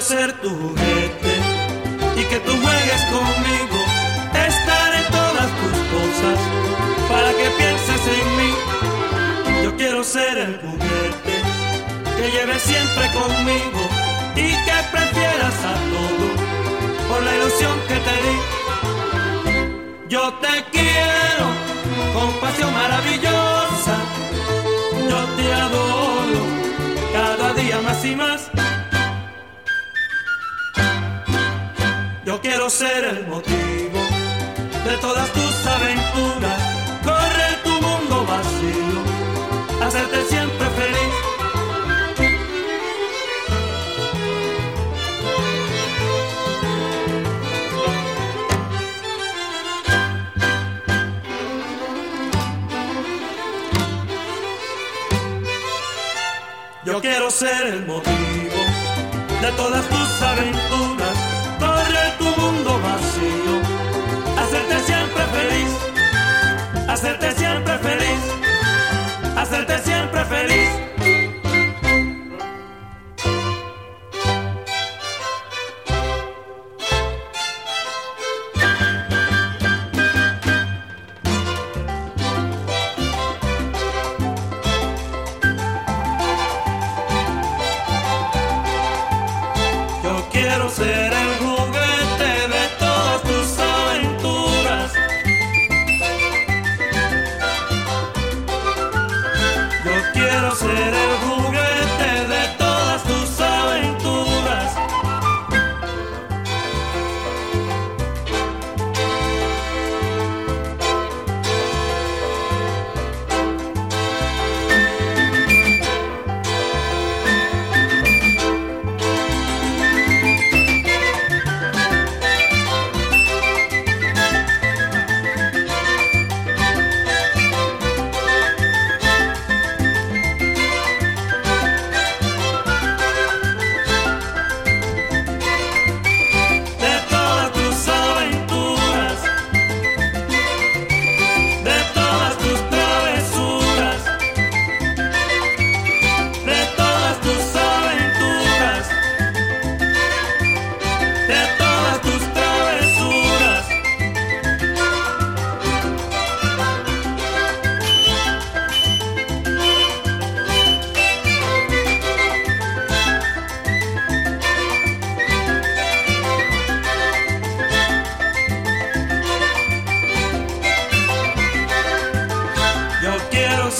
ser tu juguete y que tú juegues conmigo. Estar en todas tus cosas para que pienses en mí. Yo quiero ser el juguete que lleves siempre conmigo y que prefieras a todo por la ilusión que te di. Yo te quiero con pasión maravillosa. Yo te adoro cada día más y más. Yo quiero ser el motivo de todas tus aventuras, correr tu mundo vacío, hacerte siempre feliz. Yo quiero ser el motivo de todas tus aventuras, mundo vacío, quiero ser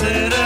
Yo quiero ser el